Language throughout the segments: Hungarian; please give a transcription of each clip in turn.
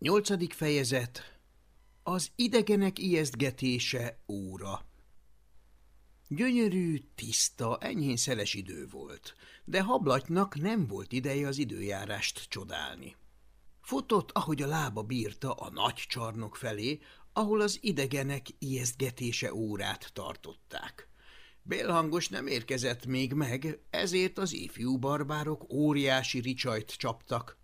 Nyolcadik fejezet Az idegenek ijesztgetése óra Gyönyörű, tiszta, enyhén szeles idő volt, de hablatnak nem volt ideje az időjárást csodálni. Futott, ahogy a lába bírta a nagy csarnok felé, ahol az idegenek ijesztgetése órát tartották. Bélhangos nem érkezett még meg, ezért az ifjú barbárok óriási ricsajt csaptak,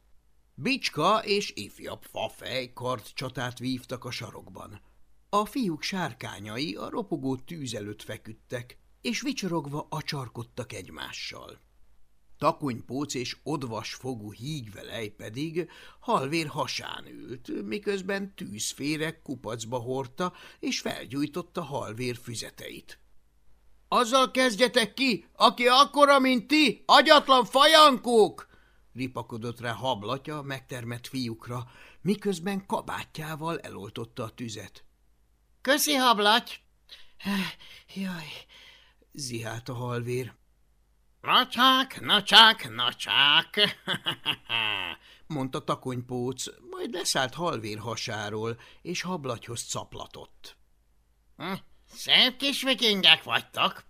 Bicska és ifjabb fafej csatát vívtak a sarokban. A fiúk sárkányai a ropogó tűz előtt feküdtek, és vicsorogva acsarkodtak egymással. Takonypóc és odvas fogú hígvelej pedig halvér hasán ült, miközben tűzférek kupacba hordta, és felgyújtotta halvér füzeteit. – Azzal kezdjetek ki, aki akkora, mint ti, agyatlan fajankók! Ripakodott rá hablatja megtermett fiúkra, miközben kabátjával eloltotta a tüzet. – Köszi, hablaty! – Jaj! – zihált a halvér. – Nacsák, nacsák, nacsák! – mondta takonypóc, majd leszállt halvér hasáról, és hablatyhoz caplatott. Hm, – Szép kis vikingek vagytok!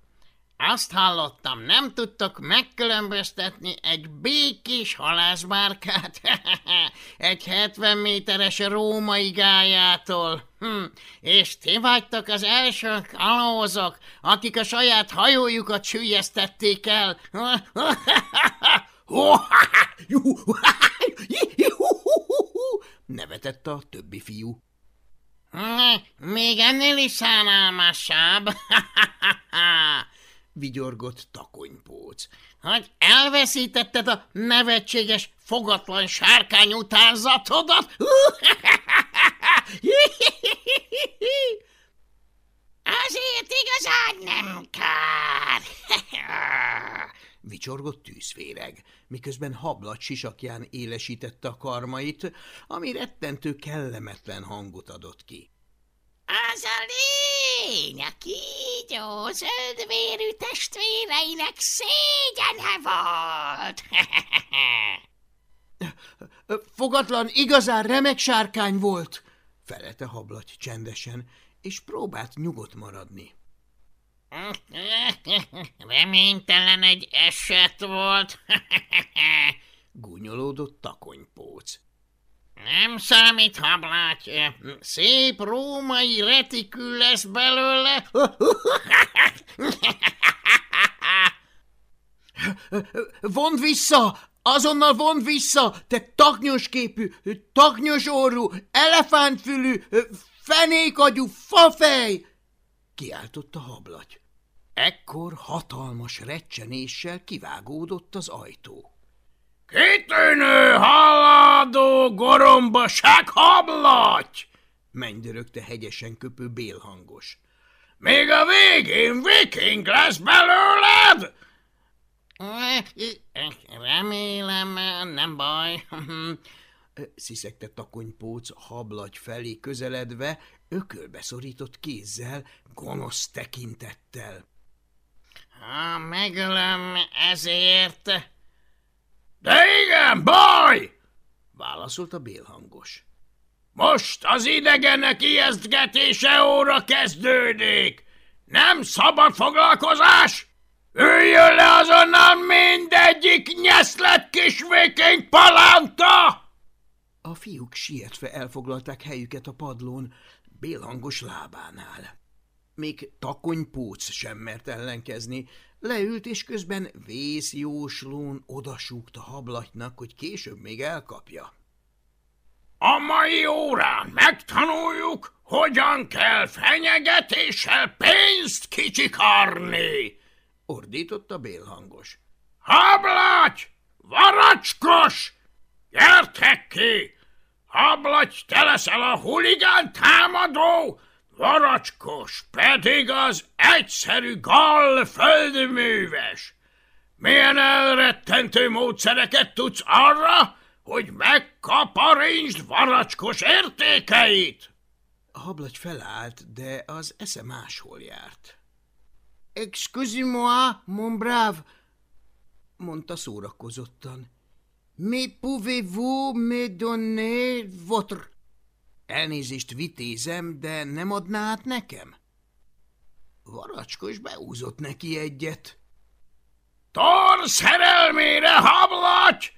Azt hallottam, nem tudtok megkülönböztetni egy békés halászbárkát egy 70 méteres római gájától. Hm. És ti vagytok az első kalózok, akik a saját hajójukat sülyeztették el. Nevetett a többi fiú. Még ennél is szánalmasabb vigyorgott takonypóc. Hogy elveszítetted a nevetséges, fogatlan sárkány utánzatodat? Azért igazán nem kár. Vicsorgott tűzféreg, miközben hablat sisakján élesítette a karmait, ami rettentő kellemetlen hangot adott ki. Az a lény, a kígyó zöldvérű testvéreinek szégyene volt. Fogatlan igazán remek sárkány volt, felelte hablaty csendesen, és próbált nyugodt maradni. Reménytelen egy eset volt, gúnyolódott takonypóc. Nem számít, habláty. Szép római retikül lesz belőle. Vond vissza! Azonnal vond vissza, te taknyos képű, taknyos orrú, elefántfülű, fenékagyú fafej! Kiáltott a hablaty. Ekkor hatalmas recsenéssel kivágódott az ajtó. Kitűnő, haladó, gorombaság, hablaty! mennydörögte hegyesen köpő bélhangos. Még a végén viking lesz belőled? Remélem, nem baj, sziszegte takonypóc hablagy felé közeledve, ökölbe szorított kézzel, gonosz tekintettel. Ha megölöm ezért, de igen, baj! válaszolt a bélhangos. Most az idegenek ijesztgetése óra kezdődik. Nem szabad foglalkozás! Üljön le azonnal mindegyik nyeszlet kis viking palánta! A fiúk sietve elfoglalták helyüket a padlón, bélhangos lábánál. Még takonypóc sem mert ellenkezni, leült, és közben vészjóslón odasúgta hablatnak, hogy később még elkapja. A mai órán megtanuljuk, hogyan kell fenyegetéssel pénzt kicsikarni, ordította bélhangos. Hablaty! Varacskos! Gyertek ki! Hablaty, te leszel a huligán támadó, Varacskos pedig az egyszerű gall földműves. Milyen elrettentő módszereket tudsz arra, hogy megkaparintsd varacskos értékeit? A hablagy felállt, de az esze máshol járt. Excusez-moi, mon brave, mondta szórakozottan. Mais pouvez-vous me donner votre Elnézést vitézem, de nem adná át nekem? Varacskos beúzott neki egyet. Tor szerelmére, hablaty!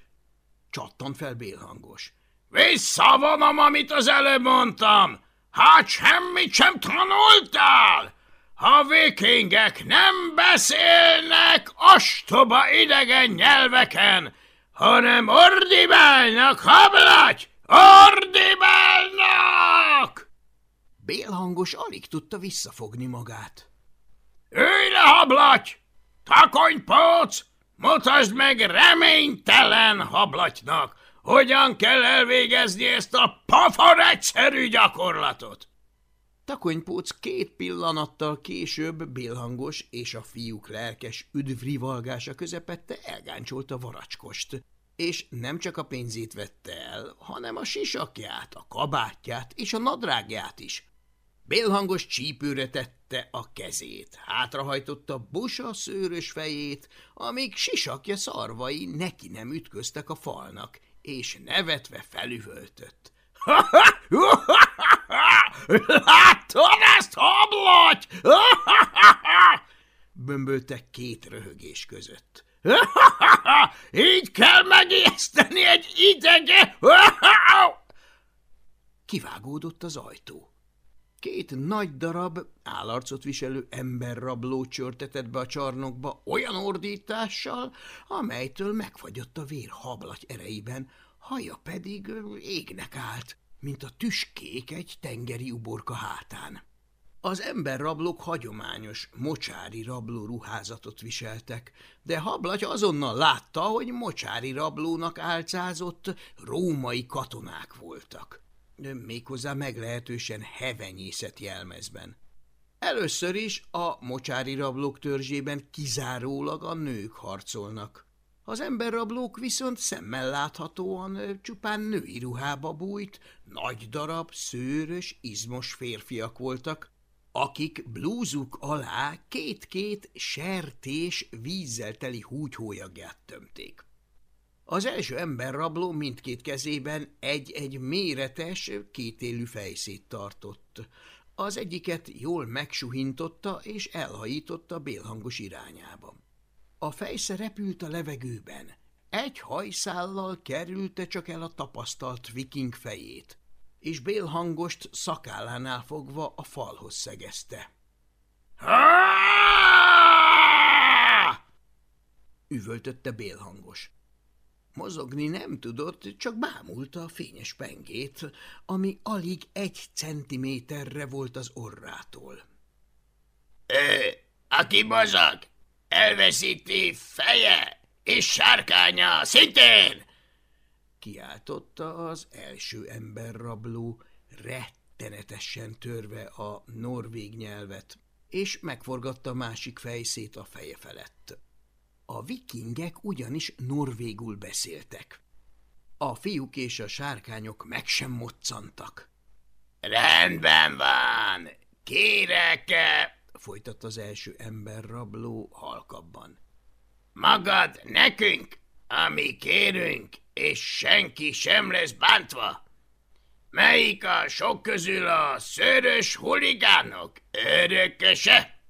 Csattan fel bélhangos. Visszavonom, amit az előbb mondtam! Hát semmit sem tanultál! Ha vikingek nem beszélnek ostoba idegen nyelveken, hanem ordibálnak, hablaty! Ordibálnak! Bélhangos alig tudta visszafogni magát. Ülj le, hablaty! Takonypóc! Mutasd meg reménytelen hablatynak, hogyan kell elvégezni ezt a pafar egyszerű gyakorlatot. Takonypóc két pillanattal később bélhangos és a fiúk lelkes üdvrivalgása közepette elgáncsolta varacskost, és nem csak a pénzét vette el, hanem a sisakját, a kabátját és a nadrágját is. Bélhangos csípőre tette a kezét, hátrahajtotta busa szőrös fejét, amíg sisakja szarvai neki nem ütköztek a falnak, és nevetve felüvöltött. – Látod ezt, hablaty? – bömböltek két röhögés között. – Így kell megijeszteni egy idege! Kivágódott az ajtó. Két nagy darab, állarcot viselő emberrabló csörtetett be a csarnokba olyan ordítással, amelytől megfagyott a vér hablaty erejében, haja pedig égnek állt, mint a tüskék egy tengeri uborka hátán. Az emberrablók hagyományos, mocsári rabló ruházatot viseltek, de hablaty azonnal látta, hogy mocsári rablónak álcázott római katonák voltak méghozzá meglehetősen hevenyészet jelmezben. Először is a mocsári rablók törzsében kizárólag a nők harcolnak. Az emberrablók viszont szemmel láthatóan csupán női ruhába bújt, nagy darab, szőrös, izmos férfiak voltak, akik blúzuk alá két-két sertés vízzel teli húgyhólyagját tömték. Az első emberrabló mindkét kezében egy-egy méretes, kétélű fejszét tartott. Az egyiket jól megsuhintotta és elhajította bélhangos irányába. A fejsze repült a levegőben. Egy hajszállal kerülte csak el a tapasztalt viking fejét, és bélhangost szakállánál fogva a falhoz szegezte. Üvöltötte bélhangos. Mozogni nem tudott, csak bámulta a fényes pengét, ami alig egy centiméterre volt az orrától. Ö, aki mozog, elveszíti feje és sárkánya szintén! Kiáltotta az első emberrabló, rettenetesen törve a norvég nyelvet, és megforgatta másik fejszét a feje felett. A vikingek ugyanis norvégul beszéltek. A fiúk és a sárkányok meg sem moccantak. – Rendben van, kérek -e folytatta az első ember rabló halkabban. – Magad nekünk, ami kérünk, és senki sem lesz bántva. Melyik a sok közül a szörös huligánok örököse?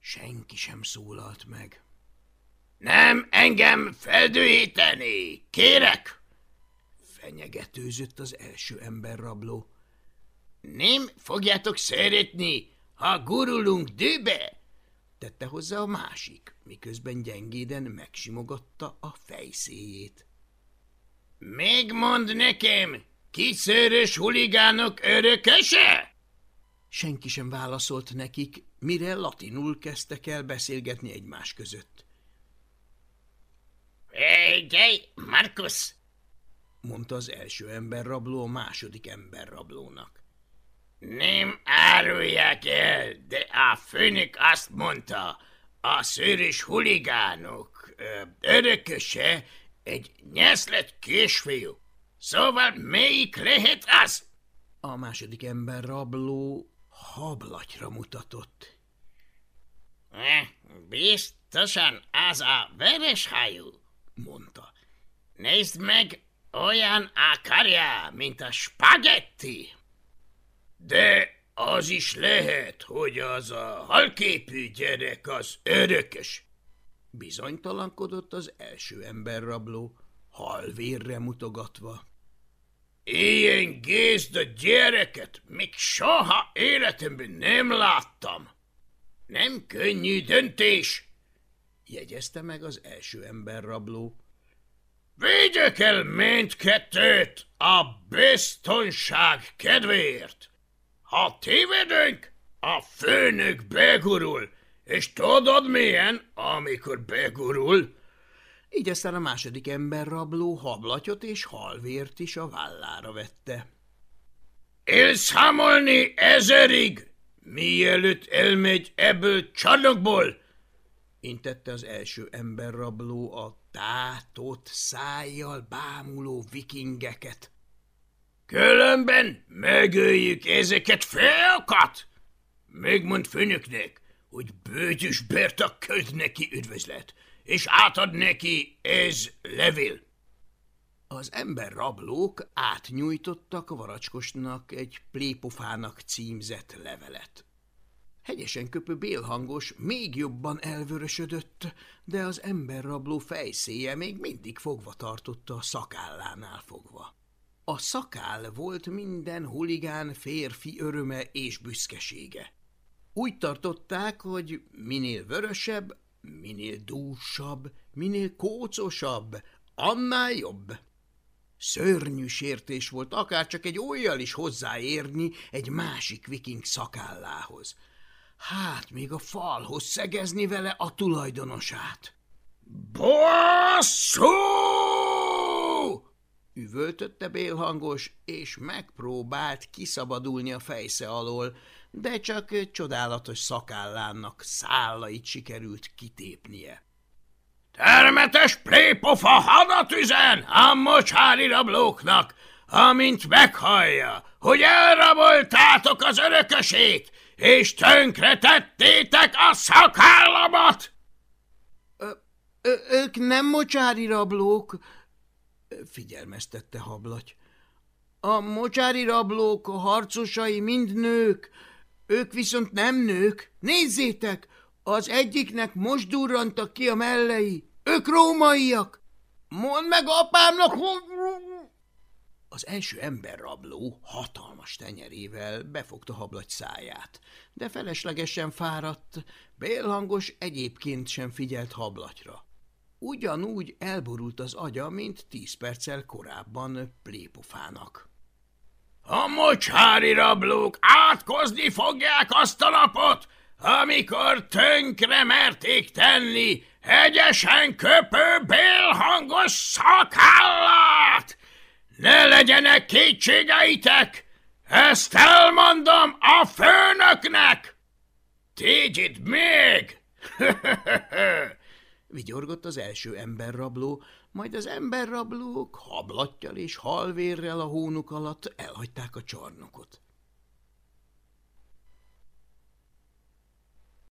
Senki sem szólalt meg. Nem engem feldühíteni, kérek! Fenyegetőzött az első emberrabló. Nem fogjátok szeretni, ha gurulunk dűbe? Tette hozzá a másik, miközben gyengéden megsimogatta a fejszéjét. Még mond nekem, kiszörös huligánok örököse? Senki sem válaszolt nekik, mire latinul kezdtek el beszélgetni egymás között. Figyelj, Markus! mondta az első emberrabló a második emberrablónak. Nem árulják el, de a főnök azt mondta, a szőrös huligánok örököse egy nyeszlet kisfiú. Szóval melyik lehet az? A második emberrabló hablatyra mutatott. Biztosan az a vereshajú mondta. Nézd meg, olyan a karja, mint a spagetti. De az is lehet, hogy az a halképű gyerek az örökös. Bizonytalankodott az első emberrabló, halvérre mutogatva. Ilyen gézda gyereket még soha életemben nem láttam. Nem könnyű döntés, jegyezte meg az első emberrabló. Vigyek el mindkettőt a biztonság kedvéért. Ha tévedünk, a főnök begurul, és tudod milyen, amikor begurul? Így aztán a második emberrabló hablatyot és halvért is a vállára vette. Elszámolni ezerig, mielőtt elmegy ebből csarnokból, intette az első emberrabló a tátott szájjal bámuló vikingeket. Különben megöljük ezeket fiakat! Megmond főnöknek, hogy bőtyös Berta költ neki üdvözlet, és átad neki ez levél. Az ember rablók átnyújtottak a varacskosnak egy plépofának címzett levelet. Hegyesen köpő bélhangos még jobban elvörösödött, de az emberrabló fejszéje még mindig fogva tartotta a szakállánál fogva. A szakál volt minden huligán férfi öröme és büszkesége. Úgy tartották, hogy minél vörösebb, minél dúsabb, minél kócosabb, annál jobb. Szörnyű sértés volt akár csak egy olyjal is hozzáérni egy másik viking szakállához. Hát még a falhoz szegezni vele a tulajdonosát. – Basszú! üvöltötte bélhangos, és megpróbált kiszabadulni a fejsze alól, de csak csodálatos szakállának szállait sikerült kitépnie. Termetes plépofa hadat üzen a mocsári rablóknak, amint meghallja, hogy elraboltátok az örökösét, és tönkretettétek a szakállamat! – Ők nem mocsári rablók, figyelmeztette hablaty. A mocsári rablók, a harcosai mind nők, ők viszont nem nők. Nézzétek, az egyiknek most durrantak ki a mellei. Ők rómaiak. Mondd meg apámnak, hogy... Az első emberrabló hatalmas tenyerével befogta hablagy száját, de feleslegesen fáradt, bélhangos egyébként sem figyelt hablatyra. Ugyanúgy elborult az agya, mint tíz perccel korábban plépofának. A mocsári rablók átkozni fogják azt a napot, amikor tönkre merték tenni hegyesen köpő bélhangos szakállát! Ne legyenek kétségeitek! Ezt elmondom a főnöknek! Tégy még! vigyorgott az első emberrabló, majd az emberrablók hablattyal és halvérrel a hónuk alatt elhagyták a csarnokot.